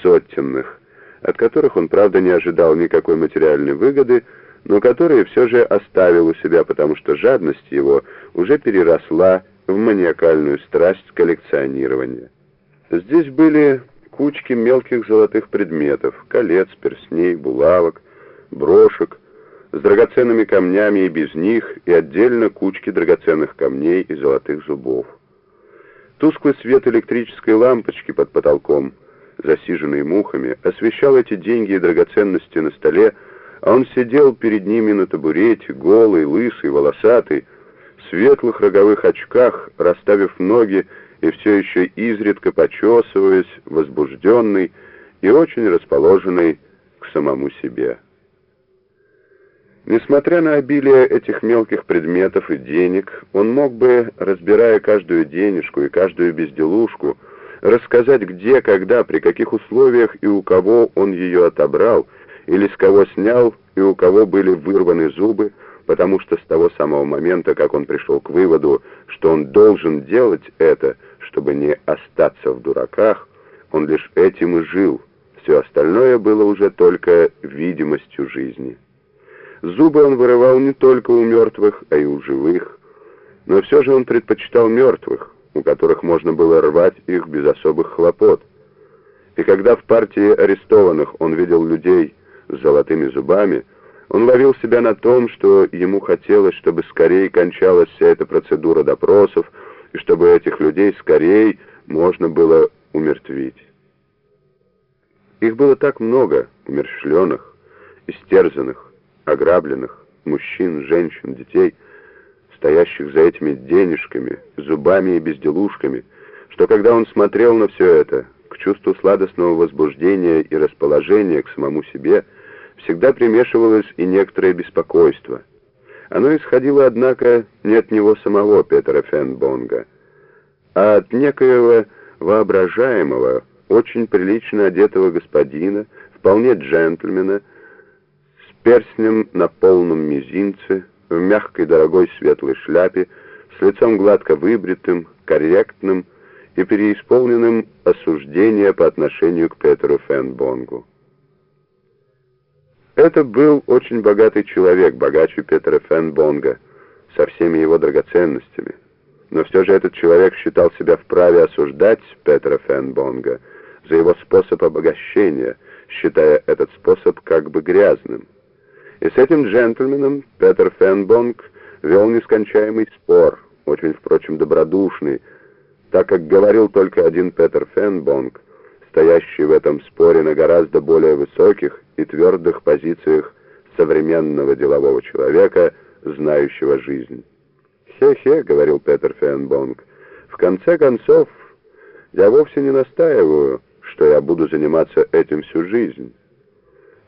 бессоттенных, от которых он, правда, не ожидал никакой материальной выгоды, но которые все же оставил у себя, потому что жадность его уже переросла в маниакальную страсть коллекционирования. Здесь были кучки мелких золотых предметов, колец, перстней, булавок, брошек, с драгоценными камнями и без них, и отдельно кучки драгоценных камней и золотых зубов. Тусклый свет электрической лампочки под потолком, засиженный мухами, освещал эти деньги и драгоценности на столе, а он сидел перед ними на табурете, голый, лысый, волосатый, в светлых роговых очках, расставив ноги и все еще изредка почесываясь, возбужденный и очень расположенный к самому себе. Несмотря на обилие этих мелких предметов и денег, он мог бы, разбирая каждую денежку и каждую безделушку, рассказать где, когда, при каких условиях и у кого он ее отобрал, или с кого снял и у кого были вырваны зубы, потому что с того самого момента, как он пришел к выводу, что он должен делать это, чтобы не остаться в дураках, он лишь этим и жил. Все остальное было уже только видимостью жизни. Зубы он вырывал не только у мертвых, а и у живых, но все же он предпочитал мертвых, у которых можно было рвать их без особых хлопот. И когда в партии арестованных он видел людей с золотыми зубами, он ловил себя на том, что ему хотелось, чтобы скорее кончалась вся эта процедура допросов, и чтобы этих людей скорее можно было умертвить. Их было так много, умерщвленных, истерзанных, ограбленных, мужчин, женщин, детей, стоящих за этими денежками, зубами и безделушками, что когда он смотрел на все это, к чувству сладостного возбуждения и расположения к самому себе, всегда примешивалось и некоторое беспокойство. Оно исходило, однако, не от него самого, Петера Фенбонга, а от некоего воображаемого, очень прилично одетого господина, вполне джентльмена, перстнем на полном мизинце, в мягкой дорогой светлой шляпе, с лицом гладко выбритым, корректным и переисполненным осуждения по отношению к Петру Фенбонгу. Это был очень богатый человек, богаче Петра Фенбонга, со всеми его драгоценностями. Но все же этот человек считал себя вправе осуждать Петра Фенбонга за его способ обогащения, считая этот способ как бы грязным. И с этим джентльменом Петер Фенбонг вел нескончаемый спор, очень, впрочем, добродушный, так как говорил только один Петер Фенбонг, стоящий в этом споре на гораздо более высоких и твердых позициях современного делового человека, знающего жизнь. «Хе-хе», — говорил Петер Фенбонг, — «в конце концов, я вовсе не настаиваю, что я буду заниматься этим всю жизнь».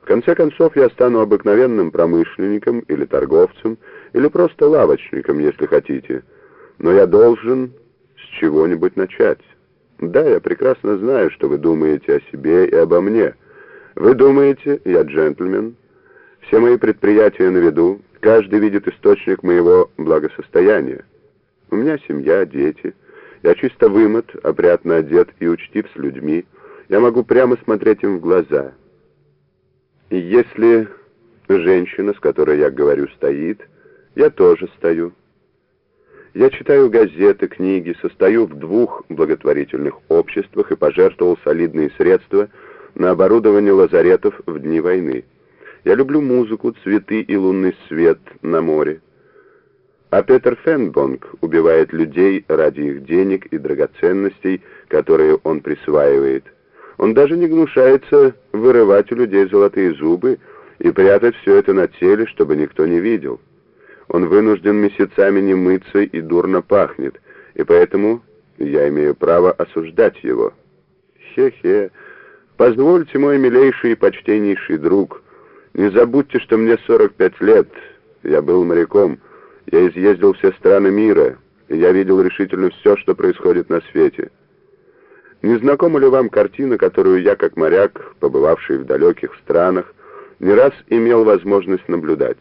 В конце концов, я стану обыкновенным промышленником или торговцем, или просто лавочником, если хотите. Но я должен с чего-нибудь начать. Да, я прекрасно знаю, что вы думаете о себе и обо мне. Вы думаете, я джентльмен. Все мои предприятия на виду, каждый видит источник моего благосостояния. У меня семья, дети. Я чисто вымыт, опрятно одет и учтив с людьми. Я могу прямо смотреть им в глаза». Если женщина, с которой я говорю, стоит, я тоже стою. Я читаю газеты, книги, состою в двух благотворительных обществах и пожертвовал солидные средства на оборудование лазаретов в дни войны. Я люблю музыку, цветы и лунный свет на море. А Петер Фенбонг убивает людей ради их денег и драгоценностей, которые он присваивает. Он даже не гнушается вырывать у людей золотые зубы и прятать все это на теле, чтобы никто не видел. Он вынужден месяцами не мыться и дурно пахнет, и поэтому я имею право осуждать его. Хе-хе. Позвольте, мой милейший и почтеннейший друг, не забудьте, что мне 45 лет, я был моряком, я изъездил все страны мира, я видел решительно все, что происходит на свете. Не знакома ли вам картина, которую я, как моряк, побывавший в далеких странах, не раз имел возможность наблюдать?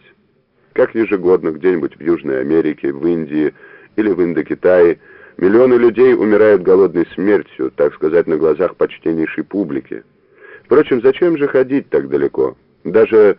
Как ежегодно где-нибудь в Южной Америке, в Индии или в Индокитае миллионы людей умирают голодной смертью, так сказать, на глазах почтеннейшей публики. Впрочем, зачем же ходить так далеко? Даже